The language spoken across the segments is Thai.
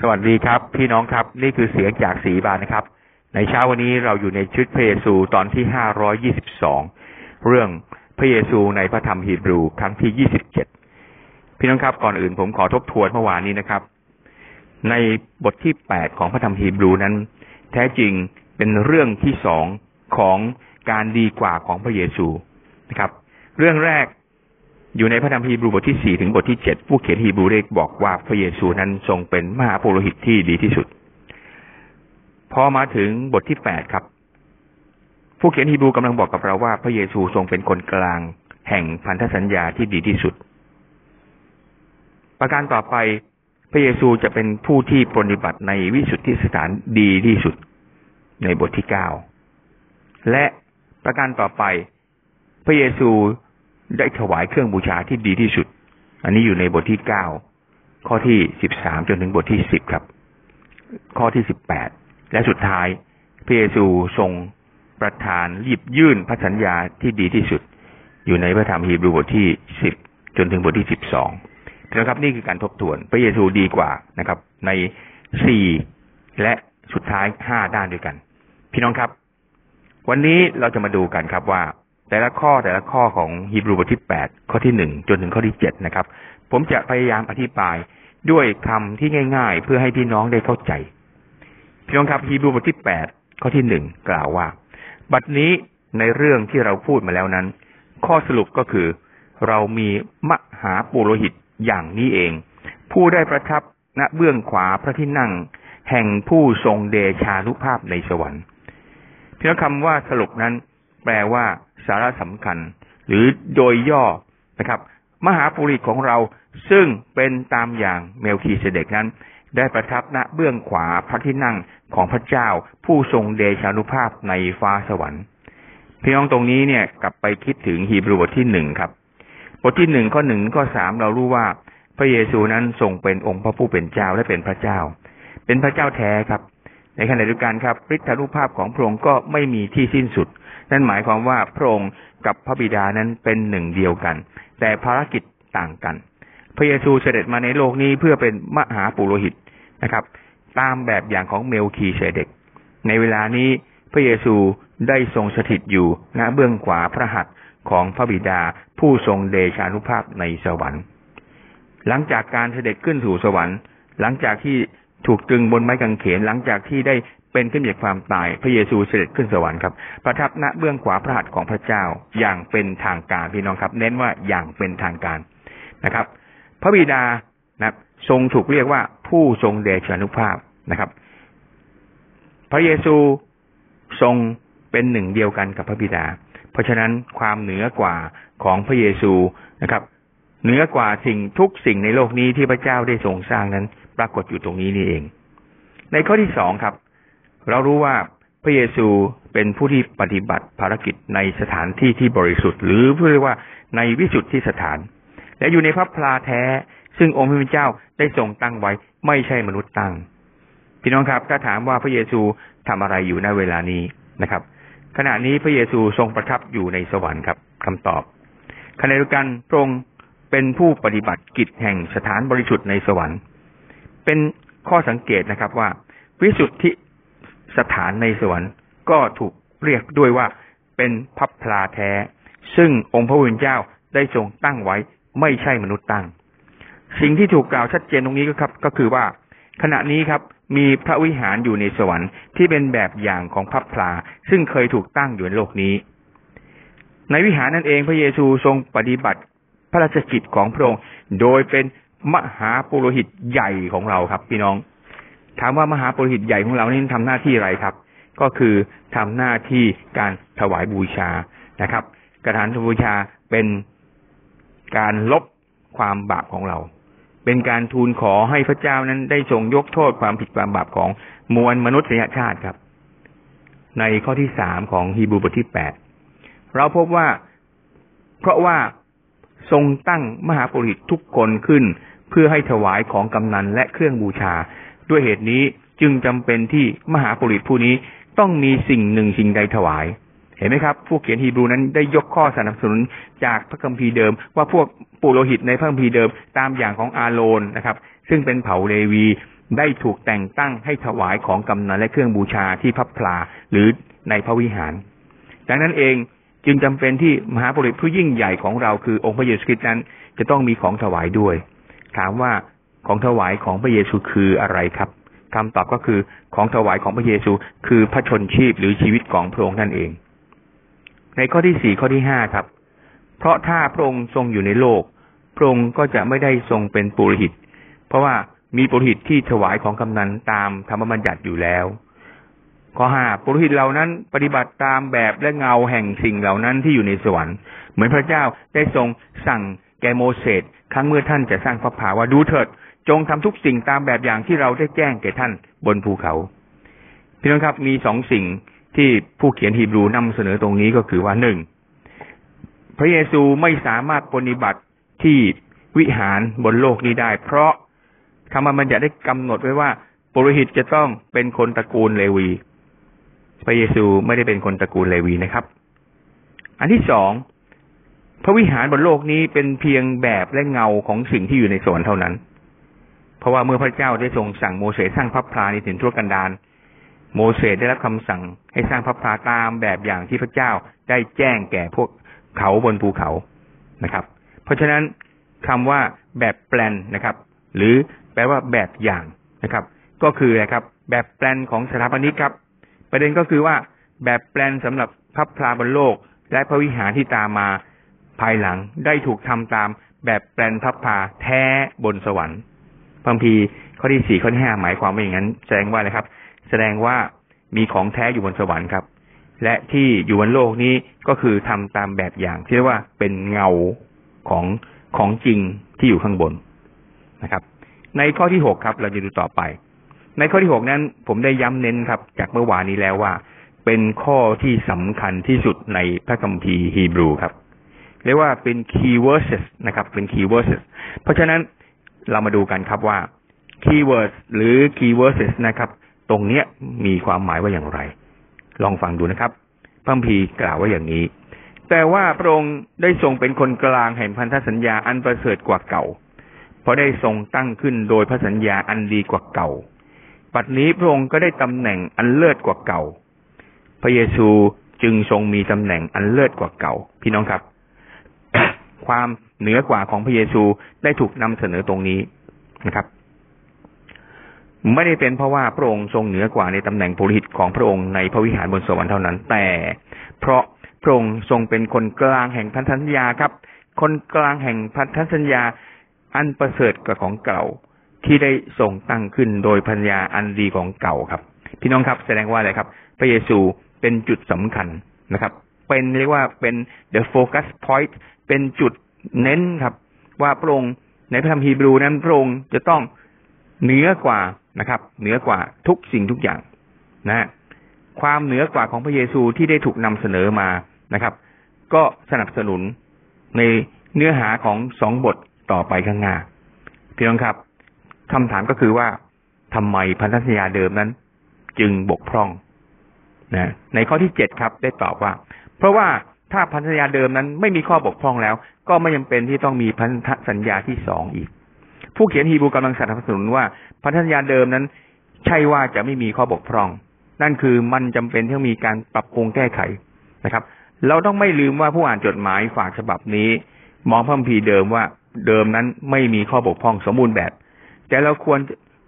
สวัสดีครับ พี่น้องครับ นี่คือเสียงจากสีบานนะครับ ในเช้าวันนี้เราอยู่ในชุดพระเยซูตอนที่ห้าร้อยี่สิบสองเรื่องพระเยซูในพระธรรมฮีบรูครั้งที่ยี่สิบเจ็ดพี่น้องครับก่อนอื่นผมขอทบทวนเมื่อวานนี้นะครับ ในบทที่แปดของพระธรรมฮีบรูนั้น แท้จริงเป็นเรื่องที่สองของการดีกว่าของพระเยซูนะครับ เรื่องแรก อยู่ในพระธรรมฮีบรูบทที่สี่ถึงบทที่เจ็ดผู้เขียนฮีบรูได้บอกว่าพระเยซูนั้นทรงเป็นมหาปุโรหิตที่ดีที่สุด พอมาถึงบทที่แปดครับ ผู้เขียนฮีบรูกำลังบอกกับเราว่าพระเยซูทรงเป็นคนกลาง แห่งพันธสัญญาที่ดีที่สุด ประการต่อไปพระเยซูจะเป็นผู้ที่ปฏิบัติในวิสุทธิสถานดีที่สุด ในบทที่เก้าและประการต่อไป พระเยซู ได้ถวายเครื่องบูชาที่ดีที่สุด อันนี้อยู่ในบทที่เก้าข้อที่สิบสามจนถึงบทที่สิบครับ ข้อที่สิบแปดและสุดท้ายพระเยซูทรงประทานรีบยื่นพระสัญญาที่ดีที่สุด อยู่ในพระธรรมฮีบรูบทที่สิบจนถึงบทที่สิบสองนะครับนี่คือการทบทวน พระเยซูดีกว่านะครับ ในสี่และสุดท้ายห้าด้านด้วยกัน พี่น้องครับ วันนี้เราจะมาดูกันครับว่า แต่ละข้อแต่ละข้อของฮีบรูบทที่แปดข้อที่หนึ่งจนถึงข้อที่เจ็ดนะครับ ผมจะพยายามอธิบายด้วยคำที่ง่าย ๆ เพื่อให้พี่น้องได้เข้าใจ พี่น้องครับฮีบรูบทที่แปดข้อที่หนึ่งกล่าวว่า บัดนี้ในเรื่องที่เราพูดมาแล้วนั้น ข้อสรุปก็คือ เรามีมหาปุโรหิตอย่างนี้เอง ผู้ได้ประทับณเบื้องขวาพระที่นั่ง แห่งผู้ทรงเดชานุภาพในสวรรค์พี่น้องคำว่าสรุปนั้น แปลว่า สาระสำคัญ หรือโดยย่อนะครับ มหาปุริของเราซึ่งเป็นตามอย่างเมลคีเสเดกนั้น ได้ประทับณเบื้องขวาพระที่นั่งของพระเจ้า ผู้ทรงเดชานุภาพในฟ้าสวรรค์พี่น้องตรงนี้เนี่ยกลับไปคิดถึงฮีบรูบทที่หนึ่งครับ บทที่หนึ่งข้อหนึ่งข้อสามเรารู้ว่า พระเยซูนั้นทรงเป็นองค์พระผู้เป็นเจ้าและเป็นพระเจ้า เป็นพระเจ้าแท้ครับ ในขณะเดียวกันครับฤทธานุภาพของพระองค์ก็ไม่มีที่สิ้นสุด นั่นหมายความว่าพระองค์กับพระบิดานั้นเป็นหนึ่งเดียวกัน แต่ภารกิจต่างกัน พระเยซูเสด็จมาในโลกนี้เพื่อเป็นมหาปุโรหิตนะครับ ตามแบบอย่างของเมลคีเสเดกในเวลานี้พระเยซูได้ทรงสถิตอยู่ณเบื้องขวาพระหัตถ์ของพระบิดาผู้ทรงเดชานุภาพในสวรรค์ หลังจากการเสด็จขึ้นสู่สวรรค์ หลังจากที่ ถูกตรึงบนไม้กางเขนหลังจากที่ได้เป็นขึ้นจากความตาย พระเยซูเสด็จขึ้นสวรรค์ครับ ประทับณเบื้องขวาพระหัตถ์ของพระเจ้าอย่างเป็นทางการพี่น้องครับ เน้นว่าอย่างเป็นทางการนะครับ พระบิดานะทรงถูกเรียกว่าผู้ทรงเดชานุภาพนะครับ พระเยซูทรงเป็นหนึ่งเดียวกันกับพระบิดา เพราะฉะนั้นความเหนือกว่าของพระเยซูนะครับเหนือกว่าสิ่งทุกสิ่งในโลกนี้ที่พระเจ้าได้ทรงสร้างนั้น ปรากฏอยู่ตรงนี้นี่เอง ในข้อที่สองครับ เรารู้ว่าพระเยซูเป็นผู้ที่ปฏิบัติภารกิจในสถานที่ที่บริสุทธิ์ หรือเพื่อว่าในวิสุทธิสถาน และอยู่ในพระพลาแท้ ซึ่งองค์พระเจ้าได้ทรงตั้งไว้ ไม่ใช่มนุษย์ตั้ง พี่น้องครับ ถ้าถามว่าพระเยซูทำอะไรอยู่ในเวลานี้นะครับ ขณะนี้พระเยซูทรงประทับอยู่ในสวรรค์ครับคำตอบขณะเดียวกันพระองค์เป็นผู้ปฏิบัติกิจแห่งสถานบริสุทธิ์ในสวรรค์ เป็นข้อสังเกตนะครับว่า วิสุทธิสถานในสวรรค์ก็ถูกเรียกด้วยว่าเป็นพับพลาแท้ ซึ่งองค์พระวิญเจ้าได้ทรงตั้งไว้ไม่ใช่มนุษย์ตั้ง สิ่งที่ถูกกล่าวชัดเจนตรงนี้ก็ครับ ก็คือว่า ขณะนี้ครับมีพระวิหารอยู่ในสวรรค์ที่เป็นแบบอย่างของพับพลา ซึ่งเคยถูกตั้งอยู่ในโลกนี้ ในวิหารนั่นเองพระเยซูทรงปฏิบัติพระราชกิจของพระองค์โดยเป็น มหาปุโรหิตใหญ่ของเราครับ พี่น้อง ถามว่ามหาปุโรหิตใหญ่ของเรานี่ทำหน้าที่อะไรครับ ก็คือทำหน้าที่การถวายบูชานะครับ กระฐานบูชาเป็นการลบความบาปของเรา เป็นการทูลขอให้พระเจ้านั้นได้ทรงยกโทษความผิดความบาปของมวลมนุษยชาติครับ ในข้อที่สามของฮีบรูบทที่แปดเราพบว่าเพราะว่าทรงตั้งมหาปุริตทุกคนขึ้น เพื่อให้ถวายของกำนันและเครื่องบูชา ด้วยเหตุนี้จึงจำเป็นที่มหาปุริตผู้นี้ต้องมีสิ่งหนึ่งสิ่งใดถวาย เห็นไหมครับ ผู้เขียนฮีบรูนั้นได้ยกข้อสนับสนุนจากพระคัมภีร์เดิม ว่าพวกปุโรหิตในพระคัมภีร์เดิมตามอย่างของอาโรนนะครับ ซึ่งเป็นเผ่าเลวีได้ถูกแต่งตั้งให้ถวายของกำนันและเครื่องบูชาที่พับพลาหรือในพระวิหาร ดังนั้นเองจึงจำเป็นที่มหาบุรุษผู้ยิ่งใหญ่ของเราคือองค์พระเยซูคริสต์นั้น จะต้องมีของถวายด้วย ถามว่าของถวายของพระเยซูคืออะไรครับคำตอบก็คือของถวายของพระเยซู คือพระชนชีพหรือชีวิตของพระองค์นั่นเอง ในข้อที่สี่ข้อที่ห้าครับ เพราะถ้าพระองค์ทรงอยู่ในโลก พระองค์ก็จะไม่ได้ทรงเป็นปุโรหิต เพราะว่ามีปุโรหิตที่ถวายของกำนันตามธรรมบัญญัติอยู่แล้วข้อห้าปุโรหิตเหล่านั้นปฏิบัติตามแบบและเงาแห่งสิ่งเหล่านั้นที่อยู่ในสวรรค์ เหมือนพระเจ้าได้ทรงสั่ง แกโมเสสครั้งเมื่อท่านจะสร้างพระผาว่าดูเถิด จงทำทุกสิ่งตามแบบอย่างที่เราได้แจ้งแก่ท่านบนภูเขา พี่น้องครับมีสองสิ่งที่ผู้เขียนฮีบรูนำเสนอตรงนี้ก็คือว่าหนึ่งพระเยซูไม่สามารถปฏิบัติที่วิหารบนโลกนี้ได้ เพราะธรรมบัญญัติได้กำหนดไว้ว่าปุโรหิตจะต้องเป็นคนตระกูลเลวี พระเยซูไม่ได้เป็นคนตระกูลเลวีนะครับ อันที่สอง พระวิหารบนโลกนี้เป็นเพียงแบบและเงาของสิ่งที่อยู่ในสวรรค์เท่านั้น เพราะว่าเมื่อพระเจ้าได้ทรงสั่งโมเสสสร้างพระพลาในถิ่นทุรกันดารโมเสสได้รับคำสั่งให้สร้างพระพลาตามแบบอย่างที่พระเจ้าได้แจ้งแก่พวกเขาบนภูเขานะครับ เพราะฉะนั้นคำว่าแบบแปลนนะครับ หรือแปลว่าแบบอย่างนะครับ ก็คือนะครับ แบบแปลนของสถาปนิกครับ ประเด็นก็คือว่าแบบแปลนสำหรับพระพลาบนโลก และพระวิหารที่ตามมา ภายหลังได้ถูกทำตามแบบแปลนพระพาแท้บนสวรรค์บางทีข้อที่สี่ข้อที่ห้าหมายความว่าอย่างนั้น แสดงว่าอะไรครับ แสดงว่ามีของแท้อยู่บนสวรรค์ครับ และที่อยู่บนโลกนี้ก็คือทำตามแบบอย่างที่เรียกว่าเป็นเงาของของจริงที่อยู่ข้างบนนะครับ ในข้อที่หกครับ เราจะดูต่อไป ในข้อที่หกนั้น ผมได้ย้ำเน้นครับ จากเมื่อวานนี้แล้วว่า เป็นข้อที่สำคัญที่สุดในพระคัมภีร์ฮีบรูครับ เรียกว่าเป็น key verses นะครับ เป็น key verses เพราะฉะนั้นเรามาดูกันครับว่า keywords หรือ keywords นะครับ ตรงเนี้ยมีความหมายว่าอย่างไร ลองฟังดูนะครับพระพีกล่าวว่าอย่างนี้ แต่ว่าพระองค์ได้ทรงเป็นคนกลางแห่งพันธสัญญาอันประเสริฐกว่าเก่า เพราะได้ทรงตั้งขึ้นโดยพระสัญญาอันดีกว่าเก่าปัจนี้พระองค์ก็ได้ตำแหน่งอันเลิศกว่าเก่า พระเยซูจึงทรงมีตำแหน่งอันเลิศกว่าเก่า พี่น้องครับ ความเหนือกว่าของพระเยซูได้ถูกนำเสนอตรงนี้นะครับ ไม่ได้เป็นเพราะว่าพระองค์ทรงเหนือกว่าในตำแหน่งปุริหิตของพระองค์ในพระวิหารบนสวรรค์เท่านั้น แต่ เพราะพระองค์ทรงเป็นคนกลางแห่งพันธสัญญาครับ คนกลางแห่งพันธสัญญาอันประเสริฐกว่าของเก่าที่ได้ทรงตั้งขึ้นโดยพัญญาอันดีของเก่าครับ พี่น้องครับแสดงว่าอะไรครับ พระเยซูเป็นจุดสำคัญนะครับ เป็นเรียกว่าเป็น the focus point เป็นจุดเน้นครับ ว่าพระองค์ในพระธรรมฮีบรูนั้นพระองค์จะต้องเหนือกว่านะครับ เหนือกว่าทุกสิ่งทุกอย่างนะความเหนือกว่าของพระเยซูที่ได้ถูกนำเสนอมานะครับ ก็สนับสนุนในเนื้อหาของสองบทต่อไปข้างหน้าพี่น้องครับคำถามก็คือว่าทำไมพันธสัญญาเดิมนั้น จึงบกพร่องนะในข้อที่เจ็ดครับ ได้ตอบว่า เพราะว่า ถ้าพันธสัญญาเดิมนั้นไม่มีข้อบกพร่องแล้ว ก็ไม่จาเป็นที่ต้องมีพันธสัญญาที่สองอีก ผู้เขียนฮีบรูกำลังสนับสนุนว่าพันธสัญญาเดิมนั้น ใช่ว่าจะไม่มีข้อบกพร่อง นั่นคือมันจำเป็นที่ต้องมีการปรับปรุงแก้ไขนะครับ เราต้องไม่ลืมว่าผู้อ่านจดหมายฝากฉบับนี้ มองพระคัมภีร์เดิมว่าเดิมนั้นไม่มีข้อบกพร่องสมบูรณ์แบบ แต่เราควร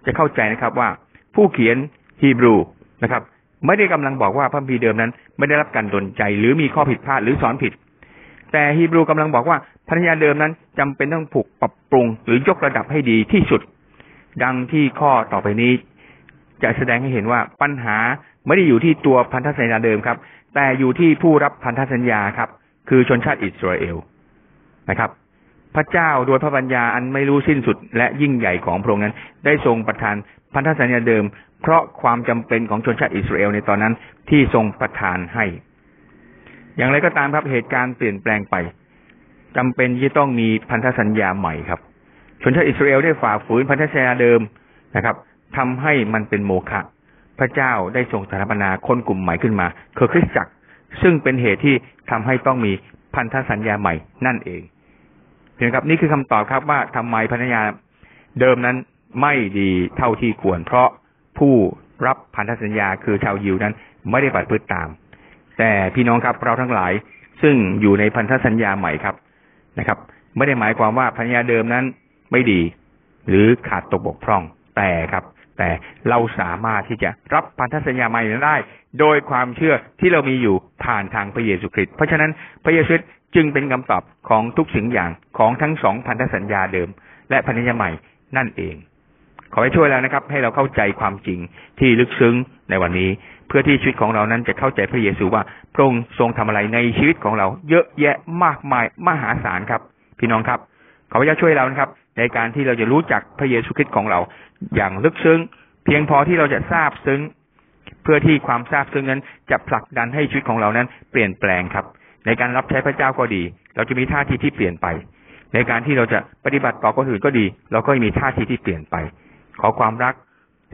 จะเข้าใจนะครับว่า ผู้เขียนฮีบรูนะครับ ไม่ได้กำลังบอกว่าพระพีเดิมนั้น ไม่ได้รับการดลใจ หรือมีข้อผิดพลาดหรือสอนผิด แต่ฮีบรูกำลังบอกว่าพันธญาเดิมนั้นจำเป็นต้องผูกปรับปรุง หรือยกระดับให้ดีที่สุด ดังที่ข้อต่อไปนี้ จะแสดงให้เห็นว่าปัญหาไม่ได้อยู่ที่ตัวพันธสัญญาเดิมครับ แต่อยู่ที่ผู้รับพันธสัญญาครับ คือชนชาติอิสราเอลนะครับ พระเจ้าโดยพระปัญญาอันไม่รู้สิ้นสุด และยิ่งใหญ่ของพระองค์นั้น ได้ทรงประทานพันธสัญญาเดิม เพราะความจำเป็นของชนชาติอิสราเอลในตอนนั้นที่ทรงประทานให้ อย่างไรก็ตามครับเหตุการณ์เปลี่ยนแปลงไปจำเป็นที่ต้องมีพันธสัญญาใหม่ครับ ชนชาติอิสราเอลได้ฝ่าฝืนพันธสัญญาเดิมนะครับทำให้มันเป็นโมฆะพระเจ้าได้ทรงสถาปนาคนกลุ่มใหม่ขึ้นมาคือคริสตจักร ซึ่งเป็นเหตุที่ทำให้ต้องมีพันธสัญญาใหม่นั่นเอง เห็นครับนี่คือคำตอบครับว่าทำไมพันธัญาเดิมนั้นไม่ดีเท่าที่ควร เพราะผู้รับพันธสัญญาคือชาวยิวนั้น ไม่ได้ปฏิบัติตาม แต่พี่น้องครับเราทั้งหลายซึ่งอยู่ในพันธสัญญาใหม่ครับนะครับ ไม่ได้หมายความว่าพันธัญญาเดิมนั้นไม่ดี หรือขาดตกบกพร่องแต่ครับ แต่เราสามารถที่จะรับพันธสัญญาใหม่นั้นได้ โดยความเชื่อที่เรามีอยู่ผ่านทางพระเยซูคริสต์เพราะฉะนั้นพระเยซูคริสต์ จึงเป็นคำตอบของทุกสิ่งอย่างของทั้งสองพันธสัญญาเดิม และพันธสัญญาใหม่นั่นเอง ขอให้ช่วยแล้วนะครับ ให้เราเข้าใจความจริงที่ลึกซึ้งในวันนี้ เพื่อที่ชีวิตของเรานั้นจะเข้าใจพระเยซูว่าพระองค์ทรงทำอะไรในชีวิตของเรา เยอะแยะมากมายมหาศาลครับ พี่น้องครับ ขอพระเจ้าช่วยเรานะครับ ในการที่เราจะรู้จักพระเยซูคริสต์ของเรา อย่างลึกซึ้ง เพียงพอที่เราจะทราบซึ้ง เพื่อที่ความทราบซึ้งนั้นจะผลักดันให้ชีวิตของเรานั้น เปลี่ยนแปลงครับ ในการรับใช้พระเจ้าก็ดี เราจะมีท่าทีที่เปลี่ยนไป ในการที่เราจะปฏิบัติต่อคนอื่นก็ดี เราก็มีท่าทีที่เปลี่ยนไป ขอความรัก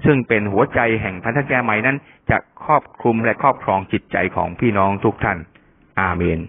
ซึ่งเป็นหัวใจแห่งพันธสัญญาใหม่นั้น จะครอบคลุมและครอบครองจิตใจของพี่น้องทุกท่าน อาเมน